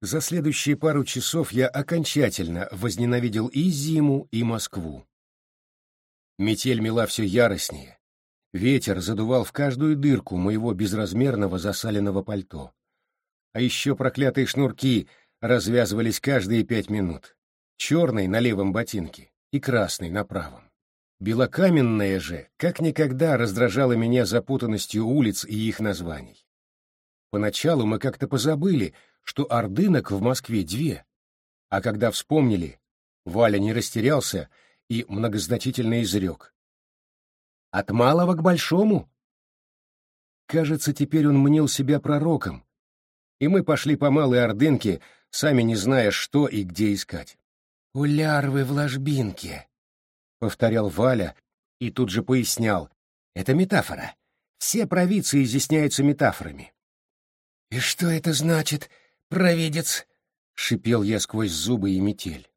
За следующие пару часов я окончательно возненавидел и зиму, и Москву. Метель мела все яростнее. Ветер задувал в каждую дырку моего безразмерного засаленного пальто. А еще проклятые шнурки развязывались каждые пять минут. Черный на левом ботинке и красный на правом. Белокаменная же как никогда раздражала меня запутанностью улиц и их названий. Поначалу мы как-то позабыли, что ордынок в Москве две, а когда вспомнили, Валя не растерялся и многозначительно изрек. «От малого к большому?» Кажется, теперь он мнил себя пророком, и мы пошли по малой ордынке, сами не зная, что и где искать. «У лярвы в ложбинке», — повторял Валя и тут же пояснял. «Это метафора. Все провидцы изъясняются метафорами». «И что это значит, провидец?» — шипел я сквозь зубы и метель.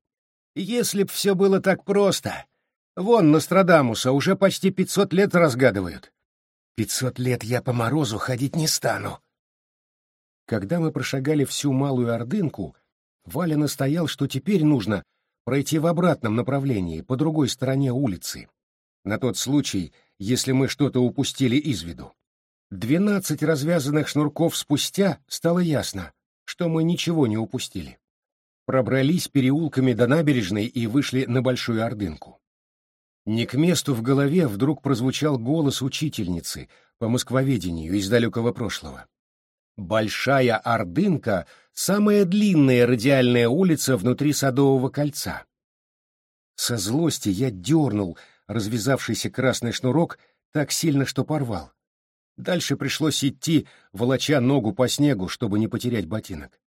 «Если б все было так просто. Вон Нострадамуса уже почти пятьсот лет разгадывают. Пятьсот лет я по морозу ходить не стану». Когда мы прошагали всю Малую Ордынку, Валя настоял, что теперь нужно пройти в обратном направлении, по другой стороне улицы, на тот случай, если мы что-то упустили из виду. Двенадцать развязанных шнурков спустя стало ясно, что мы ничего не упустили. Пробрались переулками до набережной и вышли на Большую Ордынку. Не к месту в голове вдруг прозвучал голос учительницы по москвоведению из далекого прошлого. Большая Ордынка — самая длинная радиальная улица внутри Садового кольца. Со злости я дернул развязавшийся красный шнурок так сильно, что порвал. Дальше пришлось идти, волоча ногу по снегу, чтобы не потерять ботинок.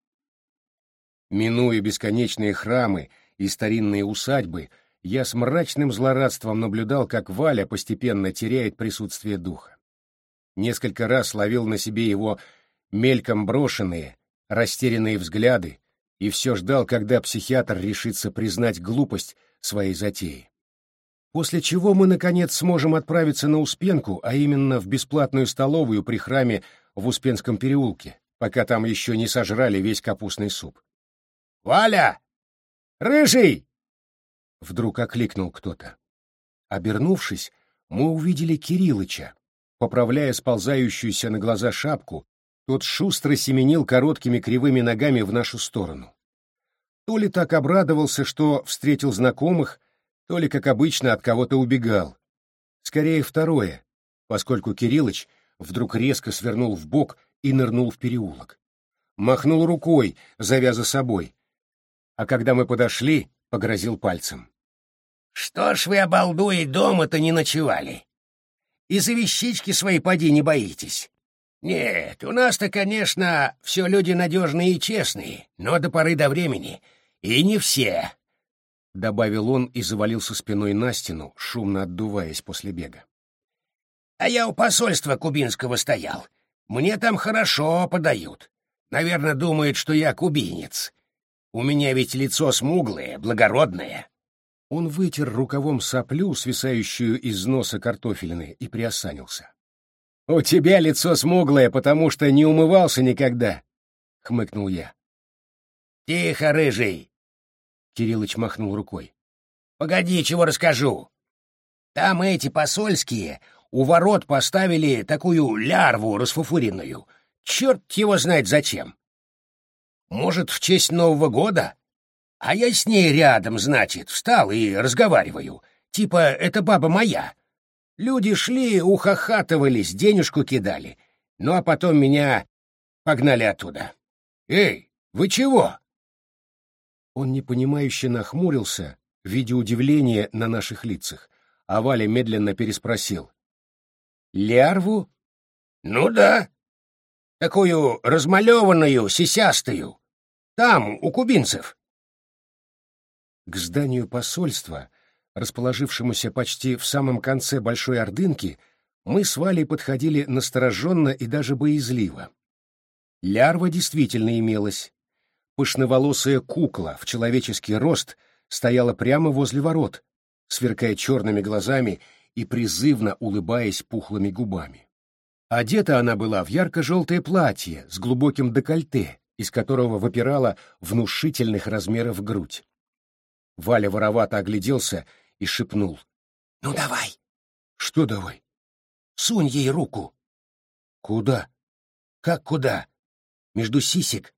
Минуя бесконечные храмы и старинные усадьбы, я с мрачным злорадством наблюдал, как Валя постепенно теряет присутствие духа. Несколько раз ловил на себе его мельком брошенные, растерянные взгляды, и все ждал, когда психиатр решится признать глупость своей затеи. После чего мы, наконец, сможем отправиться на Успенку, а именно в бесплатную столовую при храме в Успенском переулке, пока там еще не сожрали весь капустный суп. «Валя! Рыжий!» Вдруг окликнул кто-то. Обернувшись, мы увидели Кириллыча, поправляя сползающуюся на глаза шапку тот шустро семенил короткими кривыми ногами в нашу сторону. То ли так обрадовался, что встретил знакомых, то ли, как обычно, от кого-то убегал. Скорее второе, поскольку Кириллыч вдруг резко свернул в бок и нырнул в переулок. Махнул рукой, зовя за собой. А когда мы подошли, погрозил пальцем. — Что ж вы, обалдуи, дома-то не ночевали? И за вещички свои поди не боитесь. «Нет, у нас-то, конечно, все люди надежные и честные, но до поры до времени. И не все», — добавил он и завалился спиной на стену, шумно отдуваясь после бега. «А я у посольства кубинского стоял. Мне там хорошо подают. Наверное, думают, что я кубинец. У меня ведь лицо смуглое, благородное». Он вытер рукавом соплю, свисающую из носа картофелины, и приосанился. «У тебя лицо смуглое, потому что не умывался никогда», — хмыкнул я. «Тихо, рыжий!» — Кириллыч махнул рукой. «Погоди, чего расскажу. Там эти посольские у ворот поставили такую лярву расфуфуренную. Черт его знает зачем. Может, в честь Нового года? А я с ней рядом, значит, встал и разговариваю. Типа, это баба моя. Люди шли, ухахатывались, денежку кидали. Ну а потом меня погнали оттуда. «Эй, вы чего?» Он непонимающе нахмурился, видя удивление на наших лицах, а Валя медленно переспросил. «Лярву?» «Ну да. Такую размалеванную, сисястую. Там, у кубинцев». К зданию посольства расположившемуся почти в самом конце Большой Ордынки, мы с Валей подходили настороженно и даже боязливо. Лярва действительно имелась. Пышноволосая кукла в человеческий рост стояла прямо возле ворот, сверкая черными глазами и призывно улыбаясь пухлыми губами. Одета она была в ярко-желтое платье с глубоким декольте, из которого выпирала внушительных размеров грудь. Валя воровато огляделся и шепнул. — Ну давай! — Что давай? — Сунь ей руку. — Куда? — Как куда? — Между сисек.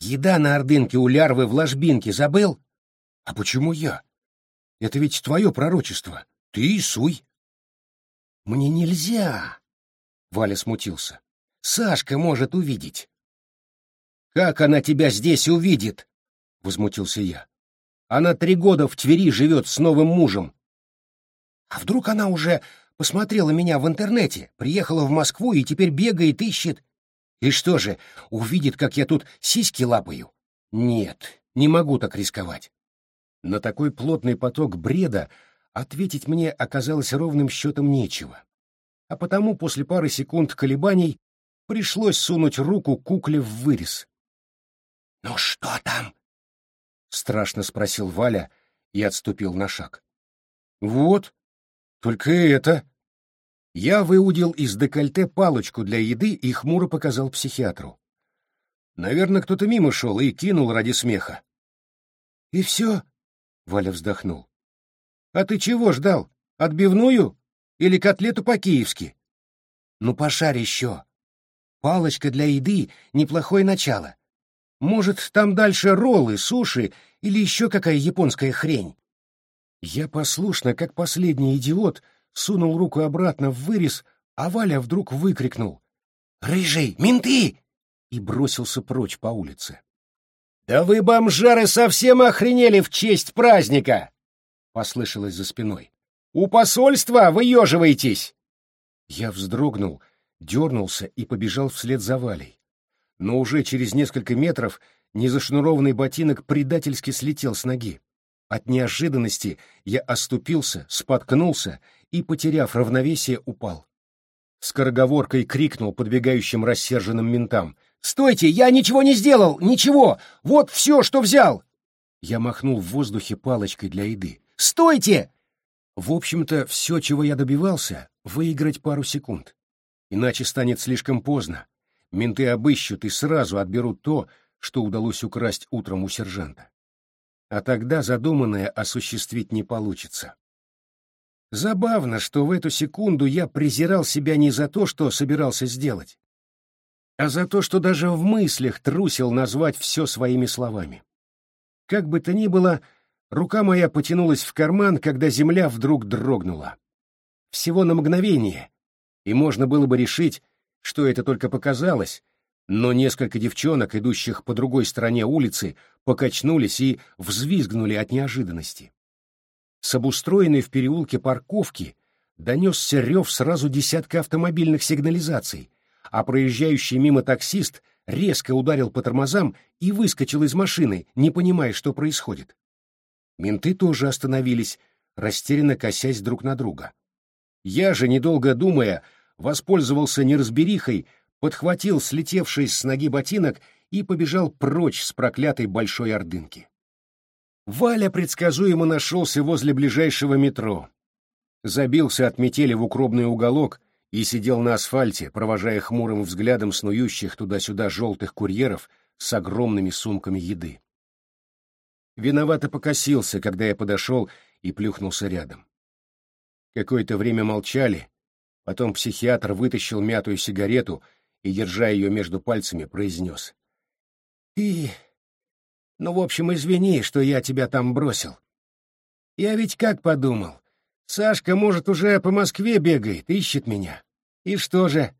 Еда на ордынке у лярвы в ложбинке забыл? — А почему я? Это ведь твое пророчество. Ты и суй. — Мне нельзя! — Валя смутился. — Сашка может увидеть. — Как она тебя здесь увидит? — возмутился я. Она три года в Твери живет с новым мужем. А вдруг она уже посмотрела меня в интернете, приехала в Москву и теперь бегает, ищет? И что же, увидит, как я тут сиськи лапаю? Нет, не могу так рисковать. На такой плотный поток бреда ответить мне оказалось ровным счетом нечего. А потому после пары секунд колебаний пришлось сунуть руку кукле в вырез. «Ну что там?» — страшно спросил Валя и отступил на шаг. «Вот, только это...» Я выудил из декольте палочку для еды и хмуро показал психиатру. Наверное, кто-то мимо шел и кинул ради смеха. «И все?» — Валя вздохнул. «А ты чего ждал? Отбивную? Или котлету по-киевски?» «Ну, пошарь еще. Палочка для еды — неплохое начало. Может, там дальше роллы, суши или еще какая японская хрень? Я послушно, как последний идиот, сунул руку обратно в вырез, а Валя вдруг выкрикнул «Рыжий, менты!» и бросился прочь по улице. «Да вы, бомжары, совсем охренели в честь праздника!» — послышалось за спиной. «У посольства выеживаетесь!» Я вздрогнул, дернулся и побежал вслед за Валей но уже через несколько метров незашнурованный ботинок предательски слетел с ноги. От неожиданности я оступился, споткнулся и, потеряв равновесие, упал. Скороговоркой крикнул подбегающим рассерженным ментам. «Стойте! Я ничего не сделал! Ничего! Вот все, что взял!» Я махнул в воздухе палочкой для еды. «Стойте!» В общем-то, все, чего я добивался, — выиграть пару секунд. Иначе станет слишком поздно, менты обыщут и сразу отберут то, что удалось украсть утром у сержанта. А тогда задуманное осуществить не получится. Забавно, что в эту секунду я презирал себя не за то, что собирался сделать, а за то, что даже в мыслях трусил назвать все своими словами. Как бы то ни было, рука моя потянулась в карман, когда земля вдруг дрогнула. Всего на мгновение, и можно было бы решить, что это только показалось, но несколько девчонок, идущих по другой стороне улицы, покачнулись и взвизгнули от неожиданности. С обустроенной в переулке парковки донесся рев сразу десятка автомобильных сигнализаций, а проезжающий мимо таксист резко ударил по тормозам и выскочил из машины, не понимая, что происходит. Менты тоже остановились, растерянно косясь друг на друга. Я же, недолго думая, воспользовался неразберихой, подхватил слетевший с ноги ботинок и побежал прочь с проклятой большой ордынки. Валя предсказуемо нашелся возле ближайшего метро. Забился от метели в укромный уголок и сидел на асфальте, провожая хмурым взглядом снующих туда-сюда желтых курьеров с огромными сумками еды. Виновато покосился, когда я подошел и плюхнулся рядом. Какое-то время молчали, Потом психиатр вытащил мятую сигарету и, держа ее между пальцами, произнес. «Ты... Ну, в общем, извини, что я тебя там бросил. Я ведь как подумал. Сашка, может, уже по Москве бегает, ищет меня. И что же?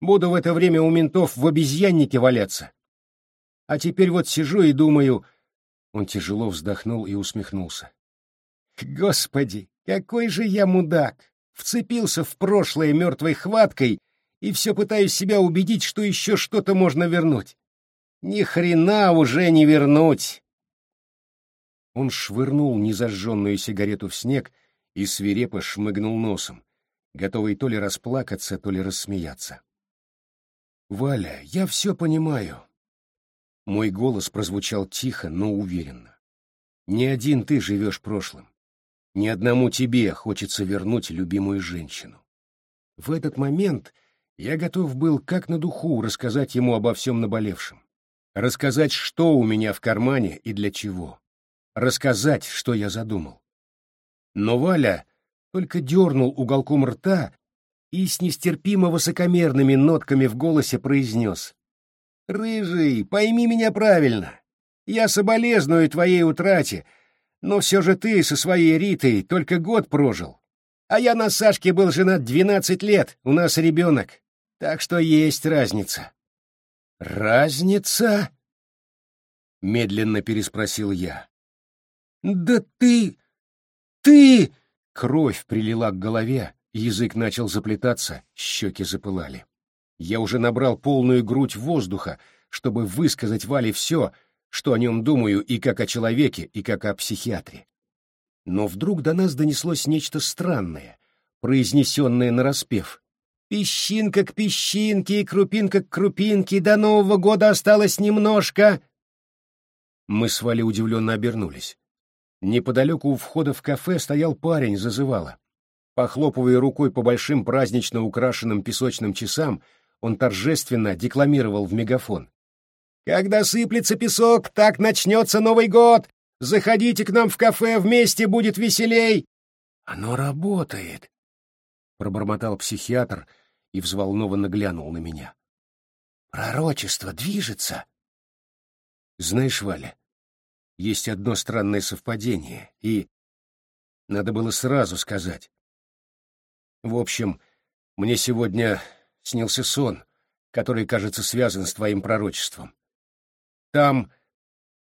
Буду в это время у ментов в обезьяннике валяться. А теперь вот сижу и думаю...» Он тяжело вздохнул и усмехнулся. «Господи, какой же я мудак! вцепился в прошлое мертвой хваткой и все пытаюсь себя убедить, что еще что-то можно вернуть. Ни хрена уже не вернуть. Он швырнул незажженную сигарету в снег и свирепо шмыгнул носом, готовый то ли расплакаться, то ли рассмеяться. «Валя, я все понимаю». Мой голос прозвучал тихо, но уверенно. «Не один ты живешь прошлым. Ни одному тебе хочется вернуть любимую женщину. В этот момент я готов был как на духу рассказать ему обо всем наболевшем. Рассказать, что у меня в кармане и для чего. Рассказать, что я задумал. Но Валя только дернул уголком рта и с нестерпимо высокомерными нотками в голосе произнес. «Рыжий, пойми меня правильно. Я соболезную твоей утрате, но все же ты со своей Ритой только год прожил. А я на Сашке был женат двенадцать лет, у нас ребенок. Так что есть разница. Разница? Медленно переспросил я. Да ты... ты... Кровь прилила к голове, язык начал заплетаться, щеки запылали. Я уже набрал полную грудь воздуха, чтобы высказать Вале все, что о нем думаю и как о человеке, и как о психиатре. Но вдруг до нас донеслось нечто странное, произнесенное нараспев. «Песчинка к песчинке и крупинка к крупинке, до Нового года осталось немножко!» Мы с Валей удивленно обернулись. Неподалеку у входа в кафе стоял парень, зазывала. Похлопывая рукой по большим празднично украшенным песочным часам, он торжественно декламировал в мегафон. Когда сыплется песок, так начнется Новый год. Заходите к нам в кафе, вместе будет веселей. Оно работает, пробормотал психиатр и взволнованно глянул на меня. Пророчество движется. Знаешь, Валя, есть одно странное совпадение, и надо было сразу сказать. В общем, мне сегодня снился сон, который, кажется, связан с твоим пророчеством. Там...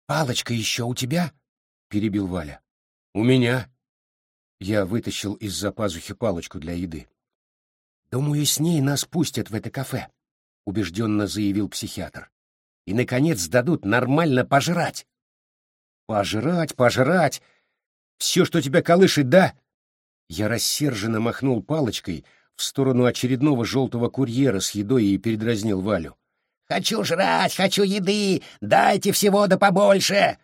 Палочка еще у тебя? Перебил Валя. У меня. Я вытащил из-за пазухи палочку для еды. Думаю, с ней нас пустят в это кафе, убежденно заявил психиатр. И, наконец, дадут нормально пожрать. Пожрать, пожрать. Все, что тебя колышет, да? Я рассерженно махнул палочкой в сторону очередного желтого курьера с едой и передразнил Валю. Хочу жрать, хочу еды, дайте всего да побольше!»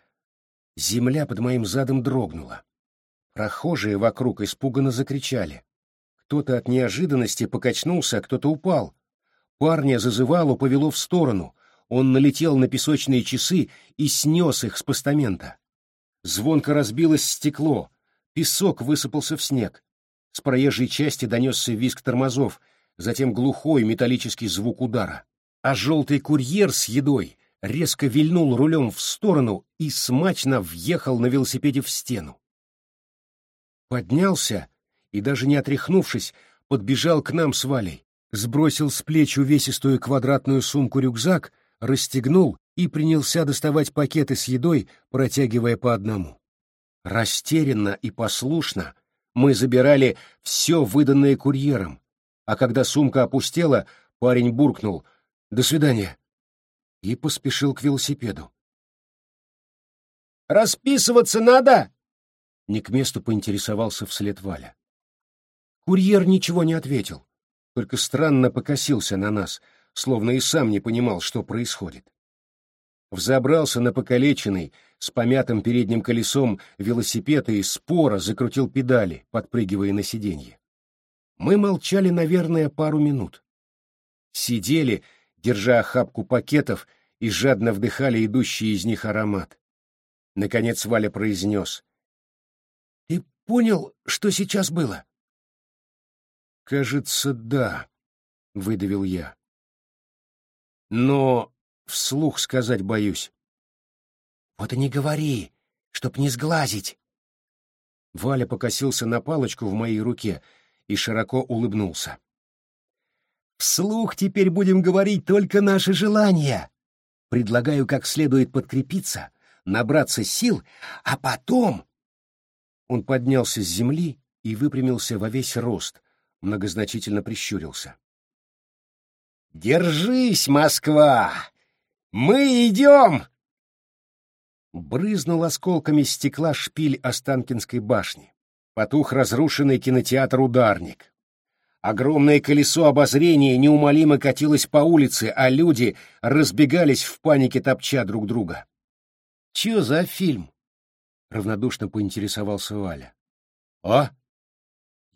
Земля под моим задом дрогнула. Прохожие вокруг испуганно закричали. Кто-то от неожиданности покачнулся, а кто-то упал. Парня зазывало повело в сторону. Он налетел на песочные часы и снес их с постамента. Звонко разбилось стекло, песок высыпался в снег. С проезжей части донесся визг тормозов, затем глухой металлический звук удара а желтый курьер с едой резко вильнул рулем в сторону и смачно въехал на велосипеде в стену. Поднялся и, даже не отряхнувшись, подбежал к нам с Валей, сбросил с плеч увесистую квадратную сумку-рюкзак, расстегнул и принялся доставать пакеты с едой, протягивая по одному. Растерянно и послушно мы забирали все выданное курьером, а когда сумка опустела, парень буркнул — до свидания. И поспешил к велосипеду. «Расписываться надо!» Не к месту поинтересовался вслед Валя. Курьер ничего не ответил, только странно покосился на нас, словно и сам не понимал, что происходит. Взобрался на покалеченный, с помятым передним колесом велосипед и споро закрутил педали, подпрыгивая на сиденье. Мы молчали, наверное, пару минут. Сидели, держа охапку пакетов и жадно вдыхали идущий из них аромат. Наконец Валя произнес. — Ты понял, что сейчас было? — Кажется, да, — выдавил я. — Но вслух сказать боюсь. — Вот и не говори, чтоб не сглазить. Валя покосился на палочку в моей руке и широко улыбнулся. Вслух теперь будем говорить только наши желания. Предлагаю как следует подкрепиться, набраться сил, а потом...» Он поднялся с земли и выпрямился во весь рост, многозначительно прищурился. «Держись, Москва! Мы идем!» Брызнул осколками стекла шпиль Останкинской башни. Потух разрушенный кинотеатр «Ударник». Огромное колесо обозрения неумолимо катилось по улице, а люди разбегались в панике, топча друг друга. «Чё за фильм?» — равнодушно поинтересовался Валя. «А?»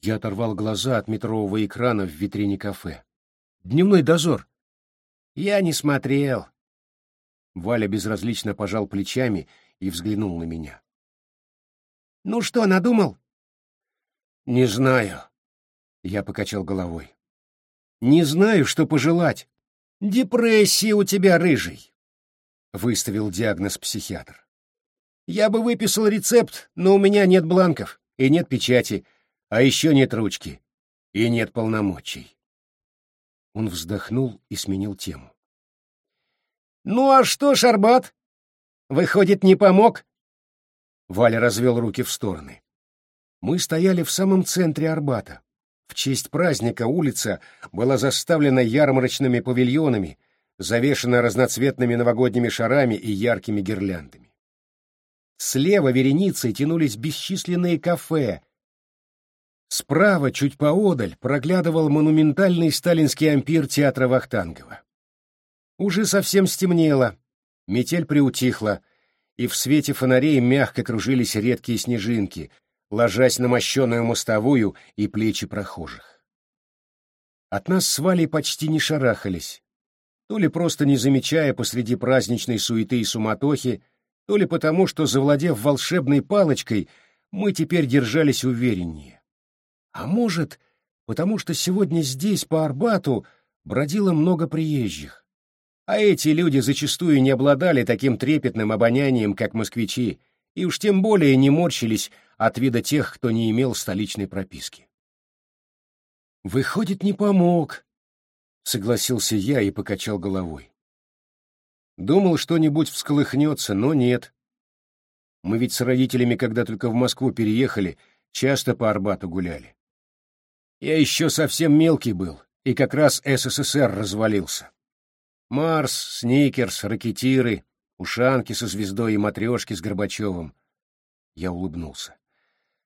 Я оторвал глаза от метрового экрана в витрине кафе. «Дневной дозор». «Я не смотрел». Валя безразлично пожал плечами и взглянул на меня. «Ну что, надумал?» «Не знаю», — я покачал головой. «Не знаю, что пожелать. Депрессия у тебя, рыжий», — выставил диагноз психиатр. «Я бы выписал рецепт, но у меня нет бланков и нет печати, а еще нет ручки и нет полномочий». Он вздохнул и сменил тему. «Ну а что, Шарбат? Выходит, не помог?» Валя развел руки в стороны. Мы стояли в самом центре Арбата. В честь праздника улица была заставлена ярмарочными павильонами, завешена разноцветными новогодними шарами и яркими гирляндами. Слева вереницей тянулись бесчисленные кафе. Справа, чуть поодаль, проглядывал монументальный сталинский ампир театра Вахтангова. Уже совсем стемнело, метель приутихла, и в свете фонарей мягко кружились редкие снежинки, ложась на мощеную мостовую и плечи прохожих. От нас с Валей почти не шарахались, то ли просто не замечая посреди праздничной суеты и суматохи, то ли потому, что, завладев волшебной палочкой, мы теперь держались увереннее. А может, потому что сегодня здесь, по Арбату, бродило много приезжих а эти люди зачастую не обладали таким трепетным обонянием, как москвичи, и уж тем более не морщились от вида тех, кто не имел столичной прописки. «Выходит, не помог», — согласился я и покачал головой. Думал, что-нибудь всколыхнется, но нет. Мы ведь с родителями, когда только в Москву переехали, часто по Арбату гуляли. Я еще совсем мелкий был, и как раз СССР развалился. Марс, Сникерс, ракетиры, ушанки со звездой и матрешки с Горбачевым. Я улыбнулся.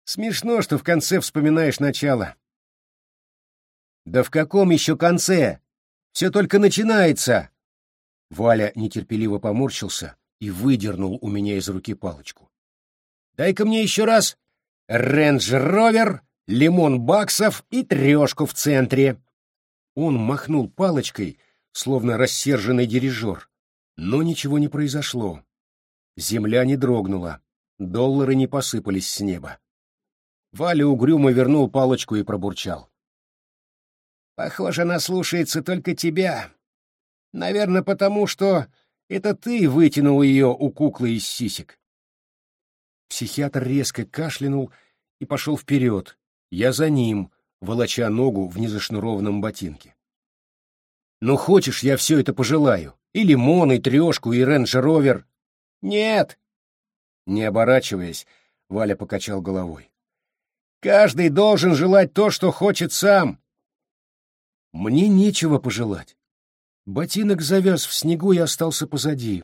Смешно, что в конце вспоминаешь начало. Да в каком еще конце? Все только начинается. Валя нетерпеливо поморщился и выдернул у меня из руки палочку. Дай-ка мне еще раз рейндж-ровер, лимон баксов и трешку в центре. Он махнул палочкой, словно рассерженный дирижер. Но ничего не произошло. Земля не дрогнула, доллары не посыпались с неба. Валя угрюмо вернул палочку и пробурчал. «Похоже, она слушается только тебя. Наверное, потому что это ты вытянул ее у куклы из сисек». Психиатр резко кашлянул и пошел вперед. Я за ним, волоча ногу в незашнурованном ботинке. Ну, хочешь, я все это пожелаю. И лимон, и трешку, и рейндж-ровер. Нет. Не оборачиваясь, Валя покачал головой. Каждый должен желать то, что хочет сам. Мне нечего пожелать. Ботинок завяз в снегу и остался позади.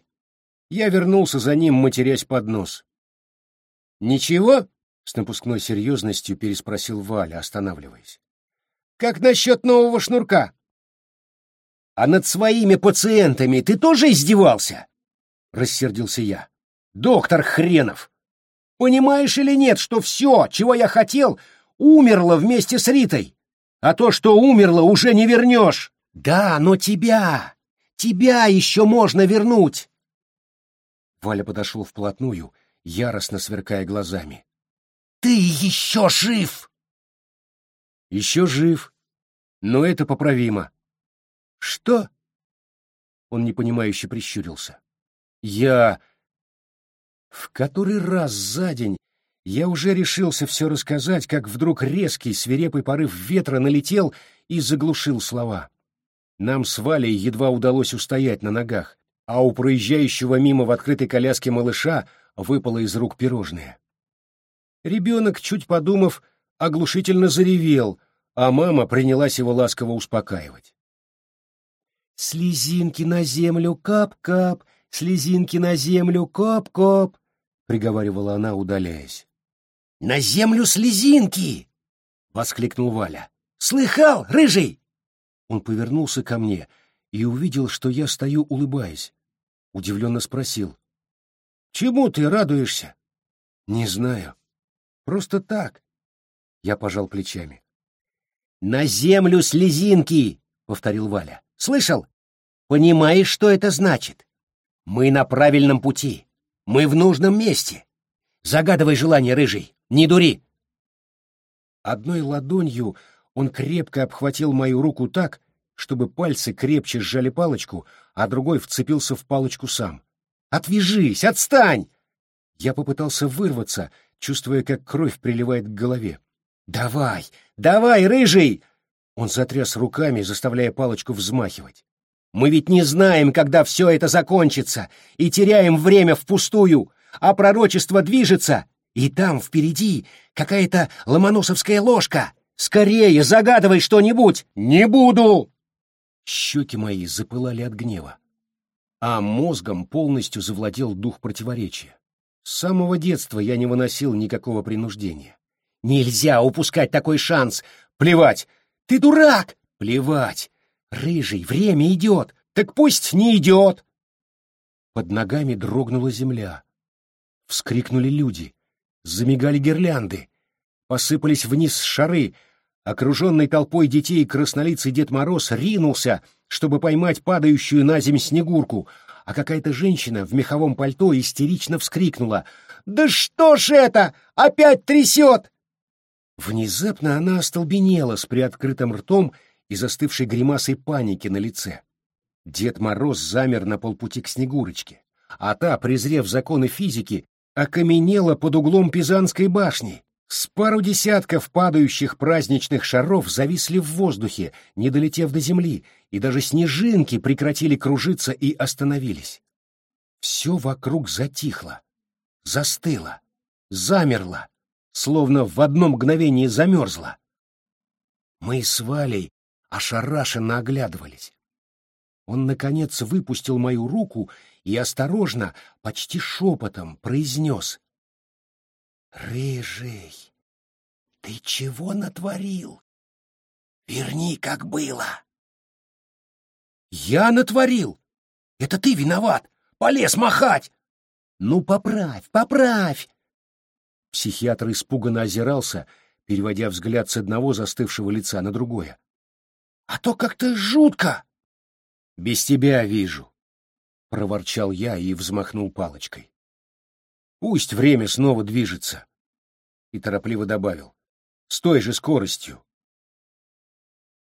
Я вернулся за ним, матерясь под нос. «Ничего?» — с напускной серьезностью переспросил Валя, останавливаясь. «Как насчет нового шнурка?» А над своими пациентами ты тоже издевался? Рассердился я. Доктор хренов! Понимаешь или нет, что все, чего я хотел, умерло вместе с Ритой? А то, что умерло, уже не вернешь. Да, но тебя, тебя еще можно вернуть. Валя подошел вплотную, яростно сверкая глазами. Ты еще жив! Еще жив, но это поправимо. Что? Он непонимающе прищурился. Я... В который раз за день я уже решился все рассказать, как вдруг резкий свирепый порыв ветра налетел и заглушил слова. Нам с Валей едва удалось устоять на ногах, а у проезжающего мимо в открытой коляске малыша выпало из рук пирожное. Ребенок, чуть подумав, оглушительно заревел, а мама принялась его ласково успокаивать. «Слезинки на землю, кап-кап, слезинки на землю, коп-коп», — приговаривала она, удаляясь. «На землю слезинки!» — воскликнул Валя. «Слыхал, рыжий?» Он повернулся ко мне и увидел, что я стою, улыбаясь. Удивленно спросил. «Чему ты радуешься?» «Не знаю. Просто так». Я пожал плечами. «На землю слезинки!» — повторил Валя. «Слышал? Понимаешь, что это значит? Мы на правильном пути. Мы в нужном месте. Загадывай желание, рыжий, не дури. Одной ладонью он крепко обхватил мою руку так, чтобы пальцы крепче сжали палочку, а другой вцепился в палочку сам. «Отвяжись! Отстань!» Я попытался вырваться, чувствуя, как кровь приливает к голове. «Давай! Давай, рыжий!» Он затряс руками, заставляя палочку взмахивать. «Мы ведь не знаем, когда все это закончится, и теряем время впустую, а пророчество движется, и там впереди какая-то ломоносовская ложка. Скорее, загадывай что-нибудь!» «Не буду!» Щеки мои запылали от гнева, а мозгом полностью завладел дух противоречия. С самого детства я не выносил никакого принуждения. Нельзя упускать такой шанс. Плевать. Ты дурак. Плевать. Рыжий, время идет. Так пусть не идет. Под ногами дрогнула земля. Вскрикнули люди. Замигали гирлянды. Посыпались вниз шары. Окруженный толпой детей краснолицый Дед Мороз ринулся, чтобы поймать падающую на земь снегурку, а какая-то женщина в меховом пальто истерично вскрикнула. «Да что ж это? Опять трясет!» Внезапно она остолбенела с приоткрытым ртом и застывшей гримасой паники на лице. Дед Мороз замер на полпути к Снегурочке, а та, презрев законы физики, окаменела под углом Пизанской башни. С пару десятков падающих праздничных шаров зависли в воздухе, не долетев до земли, и даже снежинки прекратили кружиться и остановились. Все вокруг затихло, застыло, замерло словно в одно мгновение замерзла. Мы с Валей ошарашенно оглядывались. Он, наконец, выпустил мою руку и осторожно, почти шепотом произнес. «Рыжий, ты чего натворил? Верни, как было!» «Я натворил! Это ты виноват! Полез махать!» «Ну, поправь, поправь!» Психиатр испуганно озирался, переводя взгляд с одного застывшего лица на другое. «А то как-то жутко!» «Без тебя вижу», — проворчал я и взмахнул палочкой. «Пусть время снова движется», — и торопливо добавил, — «с той же скоростью».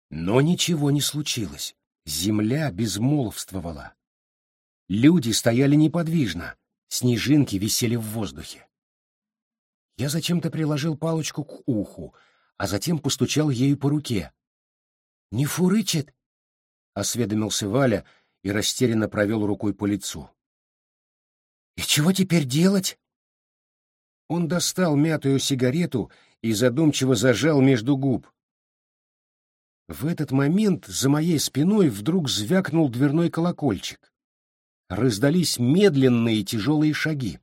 Но ничего не случилось. Земля безмолвствовала. Люди стояли неподвижно, снежинки висели в воздухе. Я зачем-то приложил палочку к уху, а затем постучал ею по руке. «Не фурычит?» — осведомился Валя и растерянно провел рукой по лицу. «И чего теперь делать?» Он достал мятую сигарету и задумчиво зажал между губ. В этот момент за моей спиной вдруг звякнул дверной колокольчик. Раздались медленные тяжелые шаги.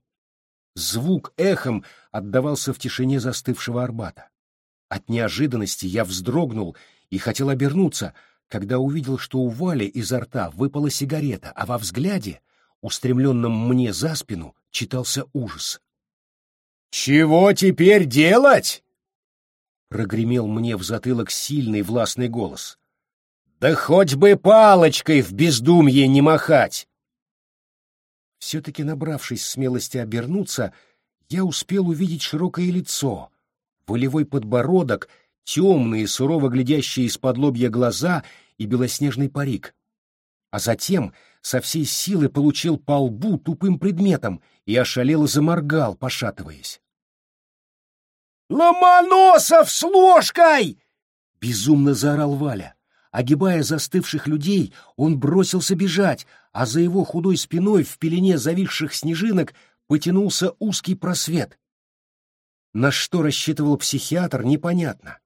Звук эхом отдавался в тишине застывшего Арбата. От неожиданности я вздрогнул и хотел обернуться, когда увидел, что у Вали изо рта выпала сигарета, а во взгляде, устремленном мне за спину, читался ужас. «Чего теперь делать?» — прогремел мне в затылок сильный властный голос. «Да хоть бы палочкой в бездумье не махать!» Все-таки набравшись смелости обернуться, я успел увидеть широкое лицо, волевой подбородок, темные, сурово глядящие из-под лобья глаза и белоснежный парик. А затем со всей силы получил по лбу тупым предметом и ошалело заморгал, пошатываясь. «Ломоносов с ложкой!» — безумно заорал Валя. Огибая застывших людей, он бросился бежать, а за его худой спиной в пелене зависших снежинок потянулся узкий просвет. На что рассчитывал психиатр, непонятно.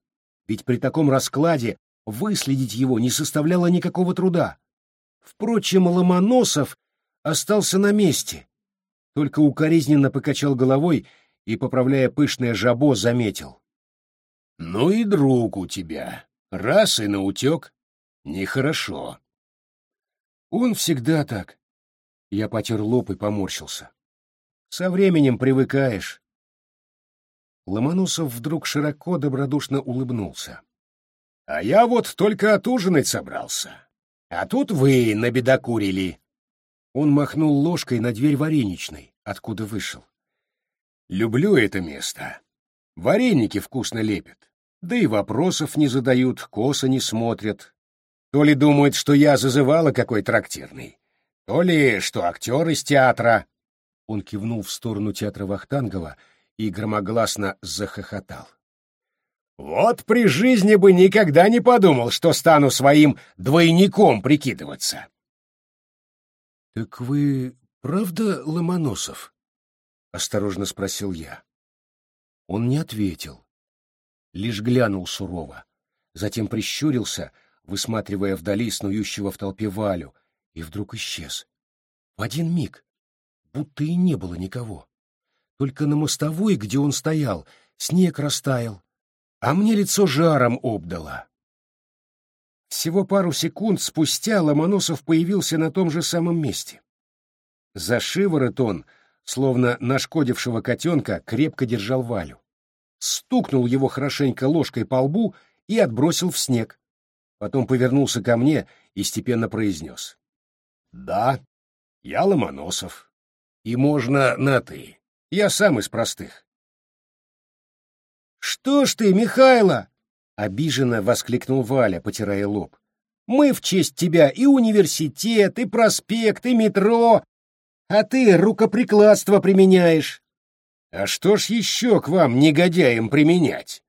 Ведь при таком раскладе выследить его не составляло никакого труда. Впрочем, Ломоносов остался на месте, только укоризненно покачал головой и, поправляя пышное жабо, заметил. — Ну и друг у тебя. Раз и наутек. Нехорошо. Он всегда так. Я потер лоб и поморщился. Со временем привыкаешь. Ломоносов вдруг широко добродушно улыбнулся. А я вот только отужинать собрался. А тут вы набедокурили. Он махнул ложкой на дверь вареничной, откуда вышел. «Люблю это место. Вареники вкусно лепят. Да и вопросов не задают, косо не смотрят. То ли думают, что я зазывала какой трактирный, то ли, что актер из театра». Он кивнул в сторону театра Вахтангова и громогласно захохотал. «Вот при жизни бы никогда не подумал, что стану своим двойником прикидываться». «Так вы правда Ломоносов?» — осторожно спросил я. Он не ответил, лишь глянул сурово, затем прищурился, высматривая вдали снующего в толпе Валю, и вдруг исчез. В один миг, будто и не было никого. Только на мостовой, где он стоял, снег растаял, а мне лицо жаром обдало. Всего пару секунд спустя Ломоносов появился на том же самом месте. За шиворот он, словно нашкодившего котенка, крепко держал Валю. Стукнул его хорошенько ложкой по лбу и отбросил в снег. Потом повернулся ко мне и степенно произнес. «Да, я Ломоносов. И можно на «ты». Я сам из простых». «Что ж ты, Михайло!» — обиженно воскликнул Валя, потирая лоб. «Мы в честь тебя и университет, и проспект, и метро, а ты рукоприкладство применяешь». «А что ж еще к вам, негодяям, применять?»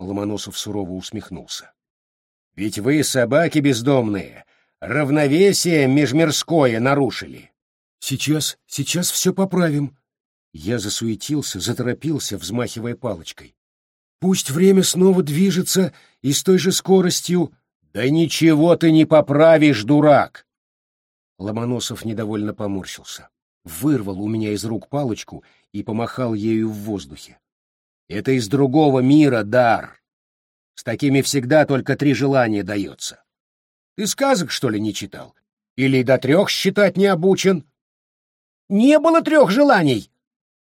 Ломоносов сурово усмехнулся. «Ведь вы, собаки бездомные, равновесие межмирское нарушили». «Сейчас, сейчас все поправим». Я засуетился, заторопился, взмахивая палочкой. Пусть время снова движется и с той же скоростью. Да ничего ты не поправишь, дурак! Ломоносов недовольно поморщился, вырвал у меня из рук палочку и помахал ею в воздухе. Это из другого мира дар. С такими всегда только три желания дается. Ты сказок, что ли, не читал? Или до трех считать не обучен? Не было трех желаний!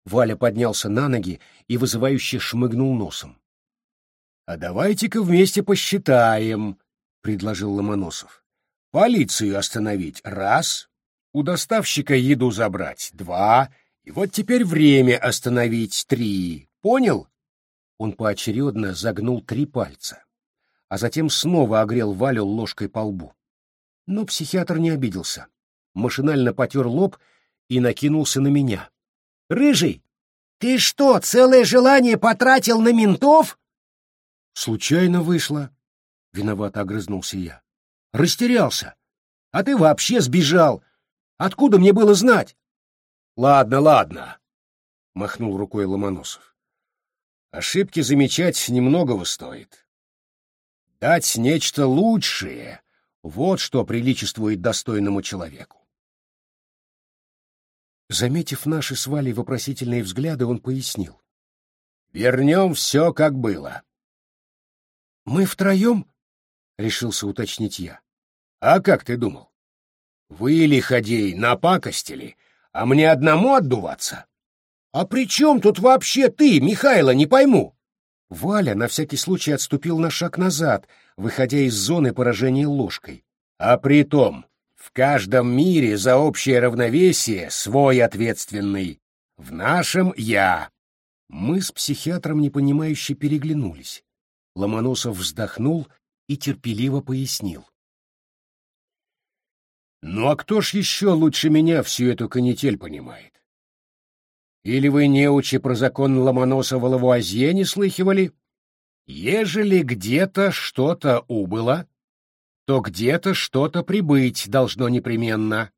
Валя поднялся на ноги и вызывающе шмыгнул носом. А давайте-ка вместе посчитаем, предложил Ломоносов. Полицию остановить — раз, у доставщика еду забрать — два, и вот теперь время остановить — три. Понял? Он поочередно загнул три пальца, а затем снова огрел Валю ложкой по лбу. Но психиатр не обиделся. Машинально потер лоб и накинулся на меня. «Рыжий, ты что, целое желание потратил на ментов?» Случайно вышло. Виновато огрызнулся я. Растерялся. А ты вообще сбежал. Откуда мне было знать? Ладно, ладно, махнул рукой Ломоносов. Ошибки замечать немногого стоит. Дать нечто лучшее — вот что приличествует достойному человеку. Заметив наши с Валей вопросительные взгляды, он пояснил. «Вернем все, как было. «Мы втроем?» — решился уточнить я. «А как ты думал? Вы, лиходей, напакостили, а мне одному отдуваться? А при чем тут вообще ты, Михайло, не пойму?» Валя на всякий случай отступил на шаг назад, выходя из зоны поражения ложкой. «А при том, в каждом мире за общее равновесие свой ответственный. В нашем я». Мы с психиатром непонимающе переглянулись. Ломоносов вздохнул и терпеливо пояснил. «Ну а кто ж еще лучше меня всю эту канитель понимает? Или вы, неучи, про закон Ломоносова Лавуазье не слыхивали? Ежели где-то что-то убыло, то где-то что-то прибыть должно непременно.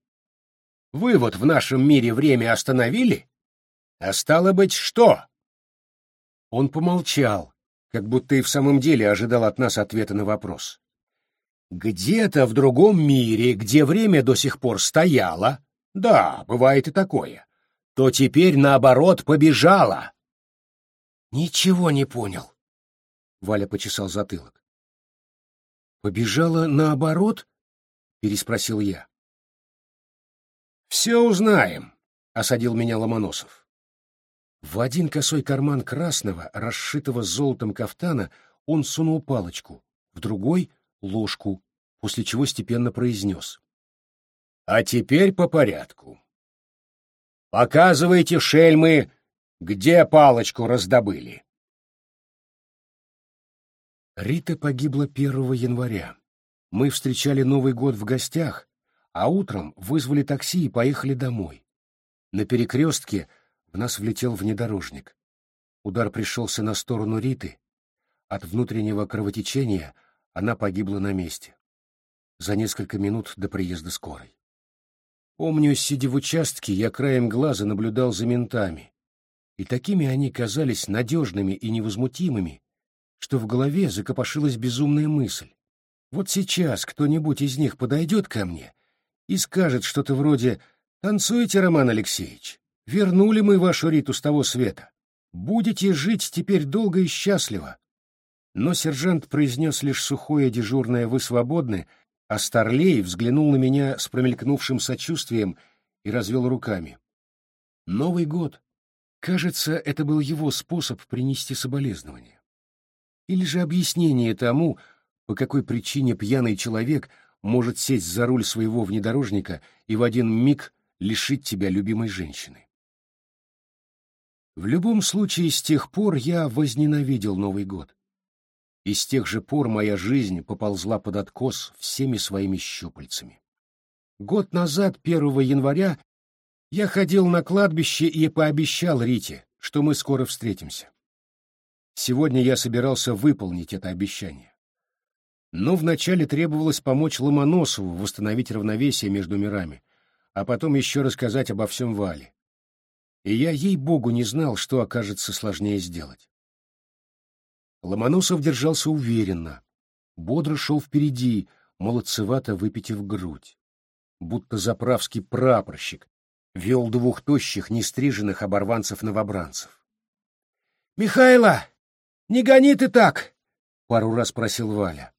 Вы вот в нашем мире время остановили? А стало быть, что?» Он помолчал, как будто и в самом деле ожидал от нас ответа на вопрос. Где-то в другом мире, где время до сих пор стояло, да, бывает и такое, то теперь, наоборот, побежало. Ничего не понял. Валя почесал затылок. Побежала наоборот? Переспросил я. Все узнаем, осадил меня Ломоносов. В один косой карман красного, расшитого золотом кафтана, он сунул палочку, в другой — ложку, после чего степенно произнес. А теперь по порядку. Показывайте, шельмы, где палочку раздобыли. Рита погибла 1 января. Мы встречали Новый год в гостях, а утром вызвали такси и поехали домой. На перекрестке в нас влетел внедорожник. Удар пришелся на сторону Риты. От внутреннего кровотечения она погибла на месте. За несколько минут до приезда скорой. Помню, сидя в участке, я краем глаза наблюдал за ментами. И такими они казались надежными и невозмутимыми, что в голове закопошилась безумная мысль. Вот сейчас кто-нибудь из них подойдет ко мне и скажет что-то вроде «Танцуйте, Роман Алексеевич, вернули мы вашу Риту с того света. Будете жить теперь долго и счастливо». Но сержант произнес лишь сухое дежурное «Вы свободны», а Старлей взглянул на меня с промелькнувшим сочувствием и развел руками. Новый год. Кажется, это был его способ принести соболезнования. Или же объяснение тому, по какой причине пьяный человек может сесть за руль своего внедорожника и в один миг лишить тебя любимой женщины. В любом случае, с тех пор я возненавидел Новый год. И с тех же пор моя жизнь поползла под откос всеми своими щупальцами. Год назад, 1 января, я ходил на кладбище и пообещал Рите, что мы скоро встретимся. Сегодня я собирался выполнить это обещание. Но вначале требовалось помочь Ломоносову восстановить равновесие между мирами, а потом еще рассказать обо всем Вале. И я, ей-богу, не знал, что окажется сложнее сделать. Ломоносов держался уверенно, бодро шел впереди, молодцевато выпитив грудь. Будто заправский прапорщик вел двух тощих, нестриженных оборванцев-новобранцев. «Михайло!» Не гони ты так! — пару раз просил Валя.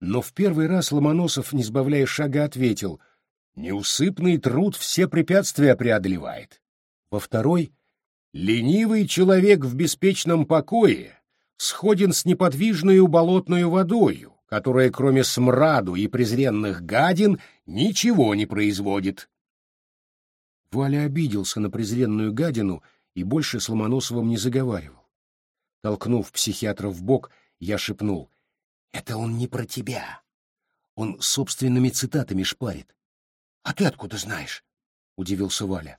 Но в первый раз Ломоносов, не сбавляя шага, ответил — неусыпный труд все препятствия преодолевает. Во второй — ленивый человек в беспечном покое сходен с неподвижную болотную водою, которая кроме смраду и презренных гадин ничего не производит. Валя обиделся на презренную гадину и больше с Ломоносовым не заговаривал. Толкнув психиатра в бок, я шепнул. «Это он не про тебя. Он собственными цитатами шпарит. А ты откуда знаешь?» — удивился Валя.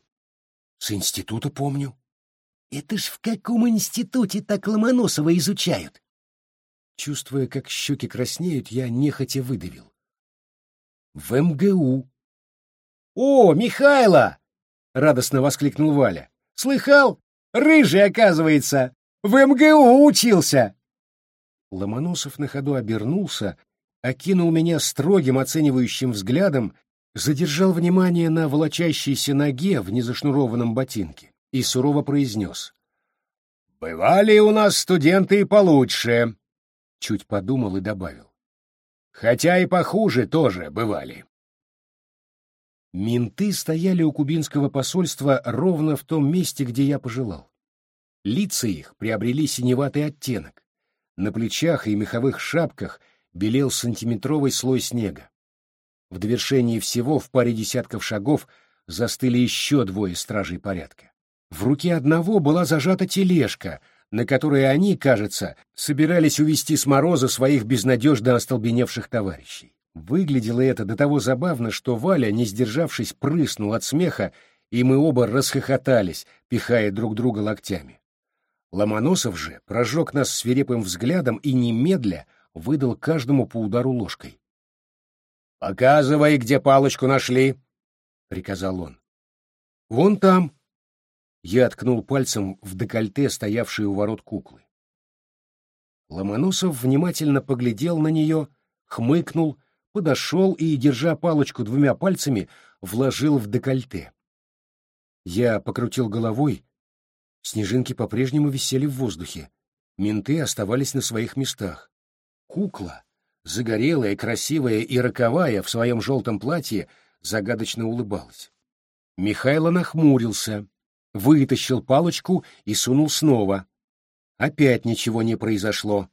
«С института помню». «Это ж в каком институте так Ломоносова изучают?» Чувствуя, как щеки краснеют, я нехотя выдавил. «В МГУ». «О, Михайло!» — радостно воскликнул Валя. «Слыхал? Рыжий, оказывается!» В МГУ учился!» Ломоносов на ходу обернулся, окинул меня строгим оценивающим взглядом, задержал внимание на волочащейся ноге в незашнурованном ботинке и сурово произнес. «Бывали у нас студенты и получше», — чуть подумал и добавил. «Хотя и похуже тоже бывали». Менты стояли у кубинского посольства ровно в том месте, где я пожелал. Лица их приобрели синеватый оттенок. На плечах и меховых шапках белел сантиметровый слой снега. В довершении всего в паре десятков шагов застыли еще двое стражей порядка. В руке одного была зажата тележка, на которой они, кажется, собирались увести с мороза своих безнадежно остолбеневших товарищей. Выглядело это до того забавно, что Валя, не сдержавшись, прыснул от смеха, и мы оба расхохотались, пихая друг друга локтями. Ломоносов же прожег нас свирепым взглядом и немедля выдал каждому по удару ложкой. — Показывай, где палочку нашли, — приказал он. — Вон там. Я ткнул пальцем в декольте, стоявшей у ворот куклы. Ломоносов внимательно поглядел на нее, хмыкнул, подошел и, держа палочку двумя пальцами, вложил в декольте. Я покрутил головой, Снежинки по-прежнему висели в воздухе. Менты оставались на своих местах. Кукла, загорелая, красивая и роковая в своем желтом платье, загадочно улыбалась. Михайло нахмурился, вытащил палочку и сунул снова. Опять ничего не произошло.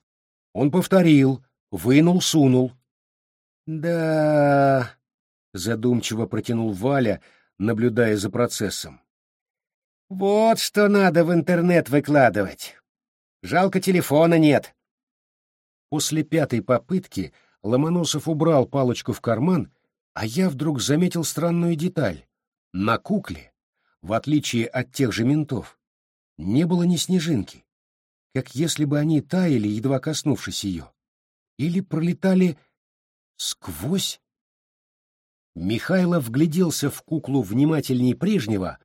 Он повторил, вынул, сунул. «Да...» задумчиво протянул Валя, наблюдая за процессом. Вот что надо в интернет выкладывать. Жалко телефона нет. После пятой попытки Ломоносов убрал палочку в карман, а я вдруг заметил странную деталь. На кукле, в отличие от тех же ментов, не было ни снежинки, как если бы они таяли, едва коснувшись ее, или пролетали сквозь. Михайлов вгляделся в куклу внимательнее прежнего,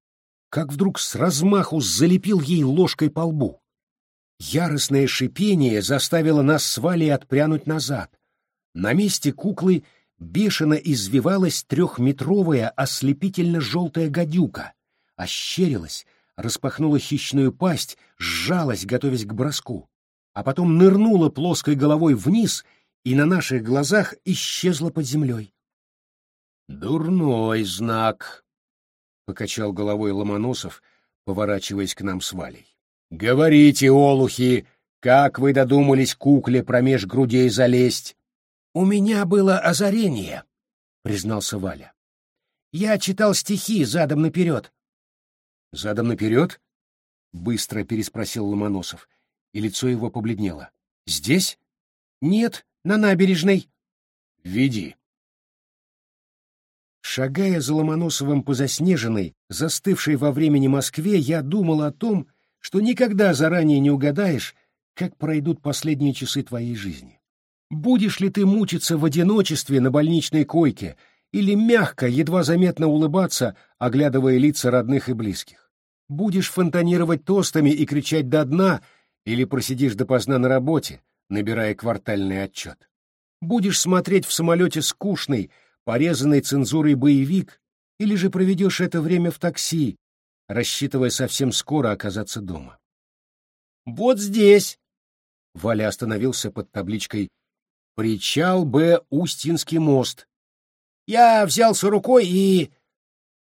как вдруг с размаху залепил ей ложкой по лбу. Яростное шипение заставило нас с Валей отпрянуть назад. На месте куклы бешено извивалась трехметровая ослепительно-желтая гадюка, ощерилась, распахнула хищную пасть, сжалась, готовясь к броску, а потом нырнула плоской головой вниз и на наших глазах исчезла под землей. «Дурной знак», — покачал головой Ломоносов, поворачиваясь к нам с Валей. «Говорите, олухи, как вы додумались кукле промеж грудей залезть?» «У меня было озарение», — признался Валя. «Я читал стихи задом наперед». «Задом наперед?» — быстро переспросил Ломоносов, и лицо его побледнело. «Здесь?» «Нет, на набережной». «Веди». Шагая за Ломоносовым по заснеженной, застывшей во времени Москве, я думал о том, что никогда заранее не угадаешь, как пройдут последние часы твоей жизни. Будешь ли ты мучиться в одиночестве на больничной койке или мягко, едва заметно улыбаться, оглядывая лица родных и близких? Будешь фонтанировать тостами и кричать до дна или просидишь допоздна на работе, набирая квартальный отчет? Будешь смотреть в самолете скучный, порезанный цензурой боевик или же проведешь это время в такси, рассчитывая совсем скоро оказаться дома? «Вот здесь!» Валя остановился под табличкой Причал Б. Устинский мост. Я взялся рукой и...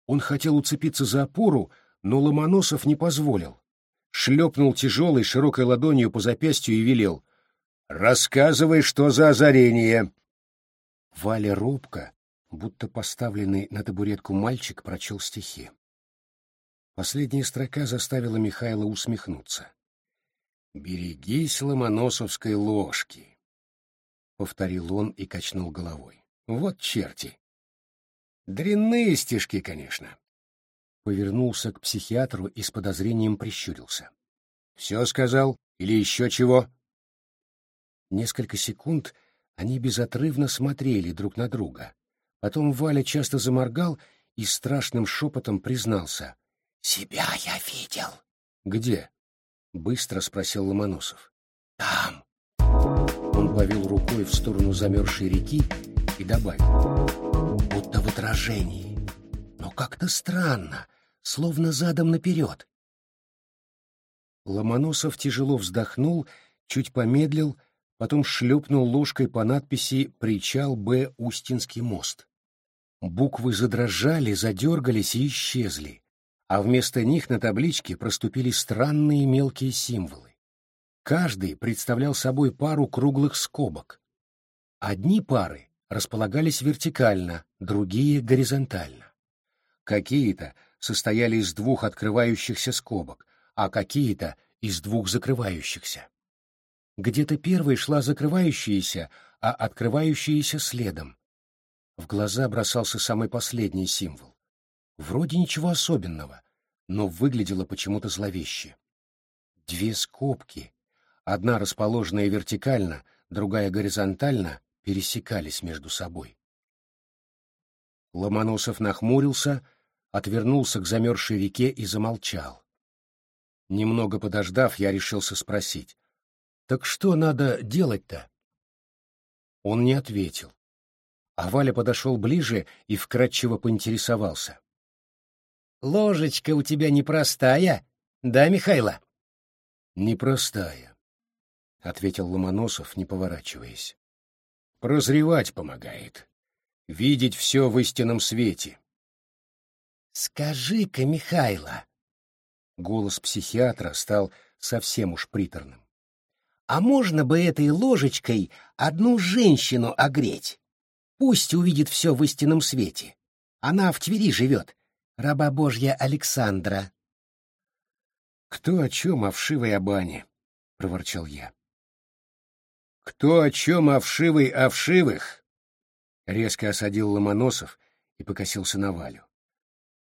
Он хотел уцепиться за опору, но Ломоносов не позволил. Шлепнул тяжелой широкой ладонью по запястью и велел. «Рассказывай, что за озарение!» Валя робко, будто поставленный на табуретку мальчик, прочел стихи. Последняя строка заставила Михайла усмехнуться. «Берегись ломоносовской ложки!» — повторил он и качнул головой. «Вот черти!» «Дрянные стишки, конечно!» Повернулся к психиатру и с подозрением прищурился. «Все сказал? Или еще чего?» Несколько секунд они безотрывно смотрели друг на друга. Потом Валя часто заморгал и страшным шепотом признался. «Себя я видел!» «Где?» — быстро спросил Ломоносов. «Там!» Он повел рукой в сторону замерзшей реки и добавил. В отражении. Но как-то странно, словно задом наперед. Ломоносов тяжело вздохнул, чуть помедлил, потом шлепнул ложкой по надписи «Причал Б. Устинский мост». Буквы задрожали, задергались и исчезли, а вместо них на табличке проступили странные мелкие символы. Каждый представлял собой пару круглых скобок. Одни пары располагались вертикально, другие — горизонтально. Какие-то состояли из двух открывающихся скобок, а какие-то — из двух закрывающихся. Где-то первой шла закрывающаяся, а открывающаяся следом. В глаза бросался самый последний символ. Вроде ничего особенного, но выглядело почему-то зловеще. Две скобки, одна расположенная вертикально, другая горизонтально, пересекались между собой. Ломоносов нахмурился, отвернулся к замерзшей реке и замолчал. Немного подождав, я решился спросить, «Так что надо делать-то?» Он не ответил. А Валя подошел ближе и вкратчиво поинтересовался. «Ложечка у тебя непростая, да, Михайло?» «Непростая. — ответил Ломоносов, не поворачиваясь. «Прозревать помогает. Видеть все в истинном свете». «Скажи-ка, Михайло!» Голос психиатра стал совсем уж приторным. «А можно бы этой ложечкой одну женщину огреть? Пусть увидит все в истинном свете. Она в Твери живет. Раба Божья Александра. «Кто о чем о вшивой Абане?» — проворчал я. «Кто о чем о вшивой о вшивых?» — резко осадил Ломоносов и покосился на Валю.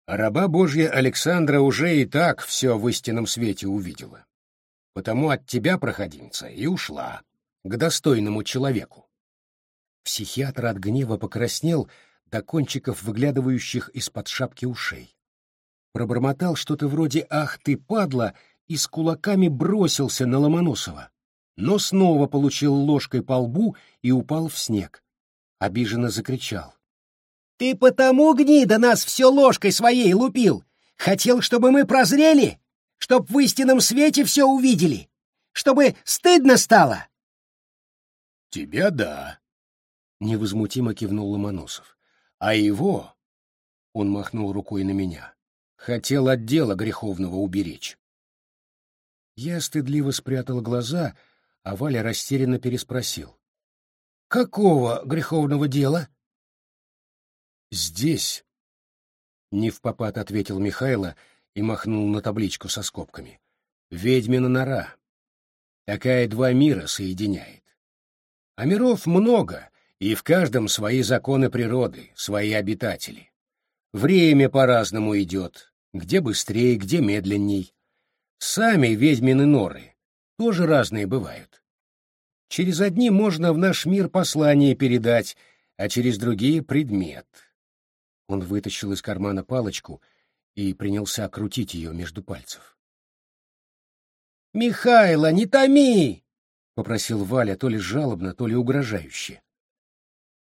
А раба Божья Александра уже и так все в истинном свете увидела. Потому от тебя, проходимца, и ушла к достойному человеку. Психиатр от гнева покраснел до кончиков выглядывающих из-под шапки ушей. Пробормотал что-то вроде «Ах ты, падла!» и с кулаками бросился на Ломоносова, но снова получил ложкой по лбу и упал в снег. Обиженно закричал. «Ты потому, гнида, нас все ложкой своей лупил! Хотел, чтобы мы прозрели? Чтоб в истинном свете все увидели? Чтобы стыдно стало?» «Тебя да», — невозмутимо кивнул Ломоносов. «А его...» — он махнул рукой на меня. «Хотел от дела греховного уберечь». Я стыдливо спрятал глаза, а Валя растерянно переспросил. «Какого греховного дела?» «Здесь», — не в попад ответил Михайло и махнул на табличку со скобками. «Ведьмина нора. Такая два мира соединяет. А миров много, и в каждом свои законы природы, свои обитатели. Время по-разному идет, где быстрее, где медленней. Сами ведьмины норы тоже разные бывают. Через одни можно в наш мир послание передать, а через другие — предмет. Он вытащил из кармана палочку и принялся крутить ее между пальцев. «Михайло, не томи!» — попросил Валя то ли жалобно, то ли угрожающе.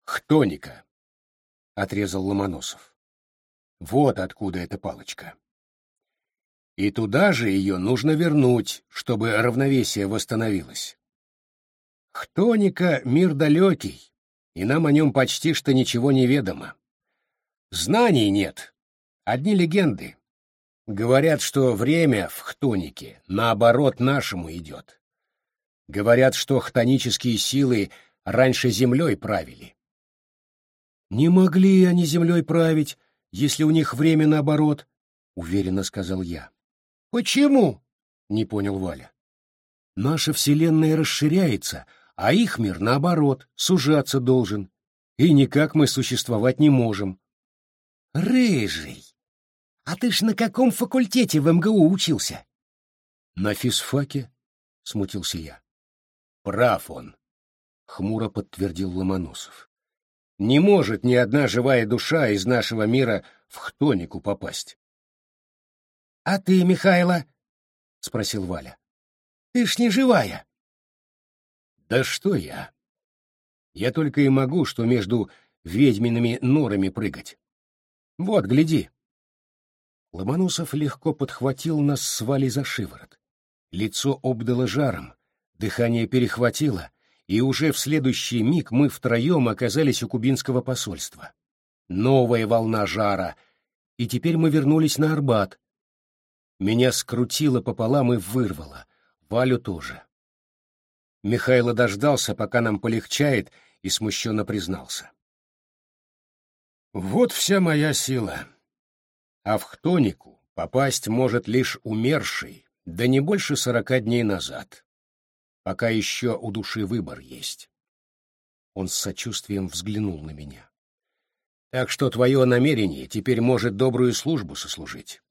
«Хтоника!» — отрезал Ломоносов. «Вот откуда эта палочка. И туда же ее нужно вернуть, чтобы равновесие восстановилось. Хтоника — мир далекий, и нам о нем почти что ничего не ведомо. Знаний нет, одни легенды. Говорят, что время в хтонике наоборот нашему идет. Говорят, что хтонические силы раньше землей правили. «Не могли они землей править, если у них время наоборот», — уверенно сказал я. «Почему?» — не понял Валя. «Наша Вселенная расширяется, а их мир, наоборот, сужаться должен, и никак мы существовать не можем. Рыжий! А ты ж на каком факультете в МГУ учился? На физфаке, смутился я. Прав он, хмуро подтвердил Ломоносов. Не может ни одна живая душа из нашего мира в хтонику попасть. — А ты, Михайло? — спросил Валя. — Ты ж не живая. — Да что я? Я только и могу, что между ведьмиными норами прыгать. Вот, гляди. Ломоносов легко подхватил нас с Валей за шиворот. Лицо обдало жаром, дыхание перехватило, и уже в следующий миг мы втроем оказались у кубинского посольства. Новая волна жара, и теперь мы вернулись на Арбат. Меня скрутило пополам и вырвало, Валю тоже. Михайло дождался, пока нам полегчает, и смущенно признался. Вот вся моя сила. А в хтонику попасть может лишь умерший, да не больше сорока дней назад. Пока еще у души выбор есть. Он с сочувствием взглянул на меня. Так что твое намерение теперь может добрую службу сослужить.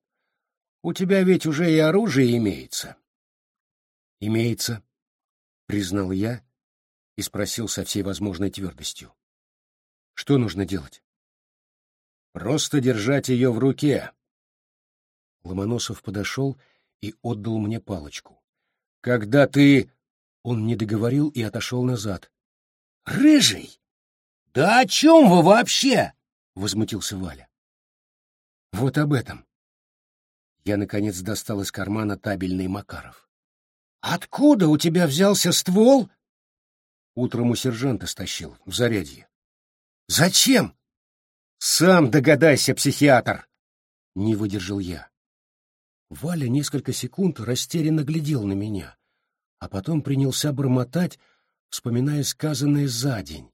У тебя ведь уже и оружие имеется. Имеется, признал я и спросил со всей возможной твердостью. Что нужно делать? Просто держать ее в руке. Ломоносов подошел и отдал мне палочку. Когда ты... Он не договорил и отошел назад. «Рыжий! Да о чем вы вообще?» — возмутился Валя. «Вот об этом». Я, наконец, достал из кармана табельный Макаров. «Откуда у тебя взялся ствол?» Утром у сержанта стащил, в зарядье. «Зачем?» Сам догадайся, психиатр! Не выдержал я. Валя несколько секунд растерянно глядел на меня, а потом принялся бормотать, вспоминая сказанное за день.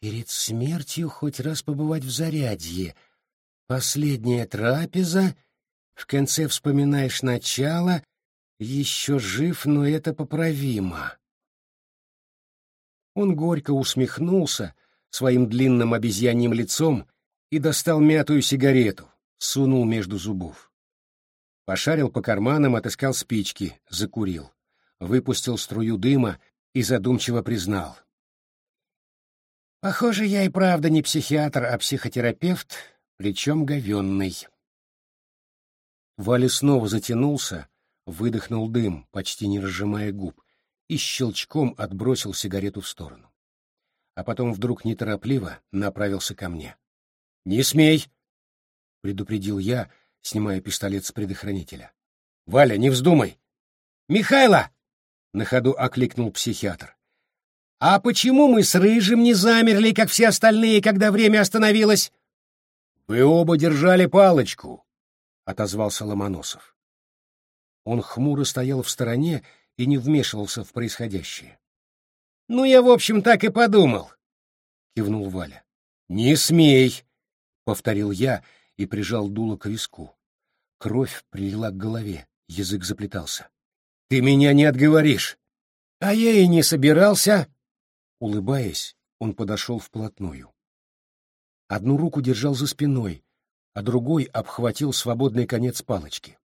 Перед смертью хоть раз побывать в зарядье, Последняя трапеза, в конце вспоминаешь начало, еще жив, но это поправимо. Он горько усмехнулся своим длинным обезьяньим лицом и достал мятую сигарету, сунул между зубов. Пошарил по карманам, отыскал спички, закурил. Выпустил струю дыма и задумчиво признал. «Похоже, я и правда не психиатр, а психотерапевт, причем говенный». Валя снова затянулся, выдохнул дым, почти не разжимая губ, и щелчком отбросил сигарету в сторону. А потом вдруг неторопливо направился ко мне. «Не смей!» — предупредил я, снимая пистолет с предохранителя. «Валя, не вздумай!» «Михайло!» — на ходу окликнул психиатр. «А почему мы с Рыжим не замерли, как все остальные, когда время остановилось?» «Вы оба держали палочку», — отозвался Ломоносов. Он хмуро стоял в стороне и не вмешивался в происходящее. «Ну, я, в общем, так и подумал», — кивнул Валя. «Не смей», — повторил я и прижал дуло к виску. Кровь прилила к голове, язык заплетался. «Ты меня не отговоришь!» «А я и не собирался!» Улыбаясь, он подошел вплотную. Одну руку держал за спиной, а другой обхватил свободный конец палочки.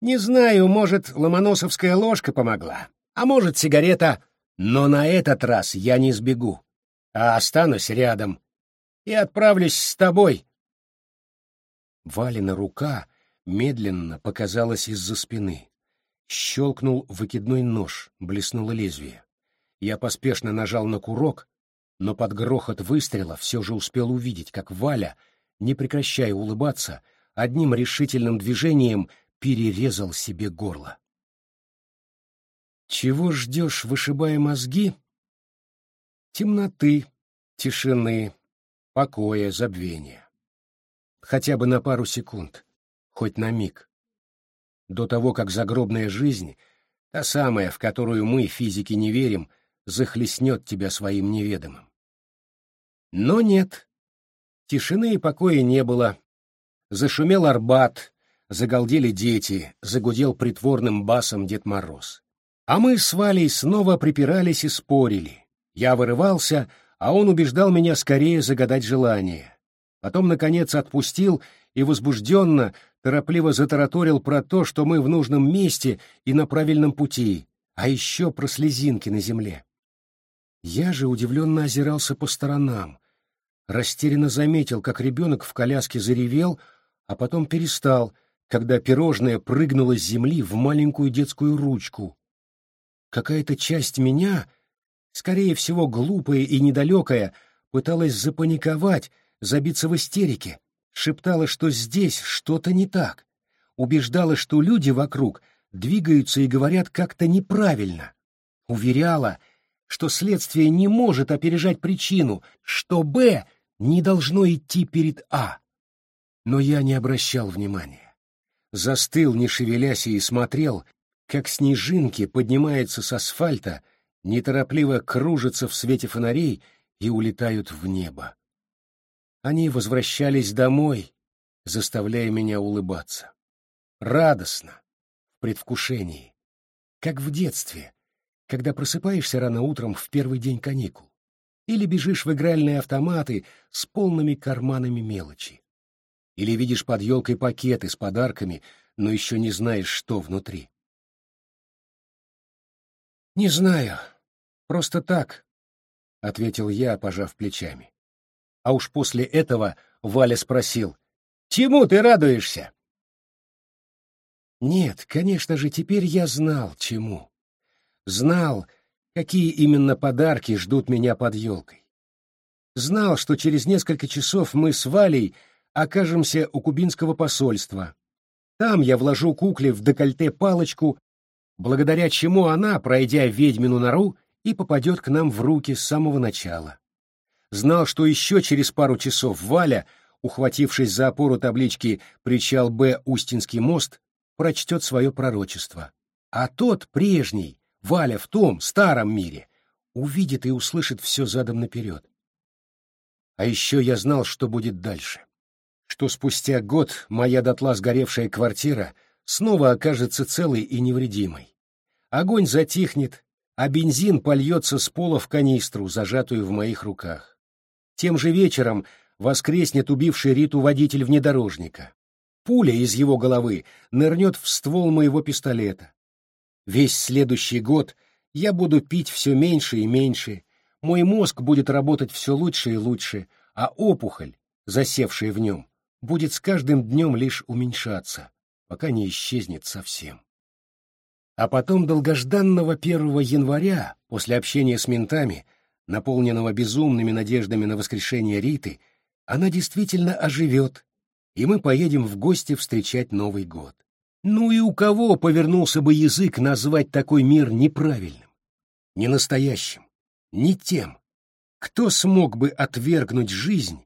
Не знаю, может, ломоносовская ложка помогла, а может, сигарета, но на этот раз я не сбегу, а останусь рядом и отправлюсь с тобой. Валина рука медленно показалась из-за спины. Щелкнул выкидной нож, блеснуло лезвие. Я поспешно нажал на курок, но под грохот выстрела все же успел увидеть, как Валя, не прекращая улыбаться, одним решительным движением перерезал себе горло. Чего ждешь, вышибая мозги? Темноты, тишины, покоя, забвения. Хотя бы на пару секунд, хоть на миг. До того, как загробная жизнь, та самая, в которую мы, физики, не верим, захлестнет тебя своим неведомым. Но нет. Тишины и покоя не было. Зашумел Арбат, загалдели дети, загудел притворным басом Дед Мороз. А мы с Валей снова припирались и спорили. Я вырывался, а он убеждал меня скорее загадать желание. Потом, наконец, отпустил и возбужденно, торопливо затараторил про то, что мы в нужном месте и на правильном пути, а еще про слезинки на земле. Я же удивленно озирался по сторонам, растерянно заметил, как ребенок в коляске заревел, а потом перестал — когда пирожное прыгнуло с земли в маленькую детскую ручку. Какая-то часть меня, скорее всего глупая и недалекая, пыталась запаниковать, забиться в истерике, шептала, что здесь что-то не так, убеждала, что люди вокруг двигаются и говорят как-то неправильно, уверяла, что следствие не может опережать причину, что «Б» не должно идти перед «А». Но я не обращал внимания застыл, не шевелясь, и смотрел, как снежинки поднимаются с асфальта, неторопливо кружатся в свете фонарей и улетают в небо. Они возвращались домой, заставляя меня улыбаться. Радостно, в предвкушении, как в детстве, когда просыпаешься рано утром в первый день каникул или бежишь в игральные автоматы с полными карманами мелочи. Или видишь под елкой пакеты с подарками, но еще не знаешь, что внутри. «Не знаю. Просто так», — ответил я, пожав плечами. А уж после этого Валя спросил, «Чему ты радуешься?» Нет, конечно же, теперь я знал, чему. Знал, какие именно подарки ждут меня под елкой. Знал, что через несколько часов мы с Валей окажемся у кубинского посольства. Там я вложу кукле в декольте палочку, благодаря чему она, пройдя ведьмину нору, и попадет к нам в руки с самого начала. Знал, что еще через пару часов Валя, ухватившись за опору таблички «Причал Б. Устинский мост», прочтет свое пророчество. А тот, прежний, Валя в том, старом мире, увидит и услышит все задом наперед. А еще я знал, что будет дальше что спустя год моя дотла сгоревшая квартира снова окажется целой и невредимой. Огонь затихнет, а бензин польется с пола в канистру, зажатую в моих руках. Тем же вечером воскреснет убивший Риту водитель внедорожника. Пуля из его головы нырнет в ствол моего пистолета. Весь следующий год я буду пить все меньше и меньше, мой мозг будет работать все лучше и лучше, а опухоль, засевшая в нем, будет с каждым днем лишь уменьшаться, пока не исчезнет совсем. А потом долгожданного 1 января, после общения с ментами, наполненного безумными надеждами на воскрешение Риты, она действительно оживет, и мы поедем в гости встречать Новый год. Ну и у кого повернулся бы язык назвать такой мир неправильным, ненастоящим, не тем? Кто смог бы отвергнуть жизнь,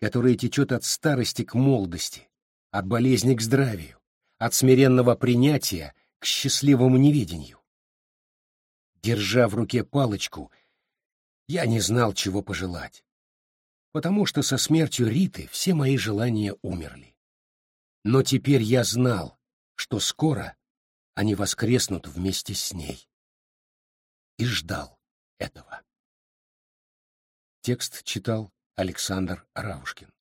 которая течет от старости к молодости, от болезни к здравию, от смиренного принятия к счастливому неведению? Держа в руке палочку, я не знал, чего пожелать потому что со смертью Риты все мои желания умерли. Но теперь я знал, что скоро они воскреснут вместе с ней. И ждал этого. Текст читал Александр Равушкин.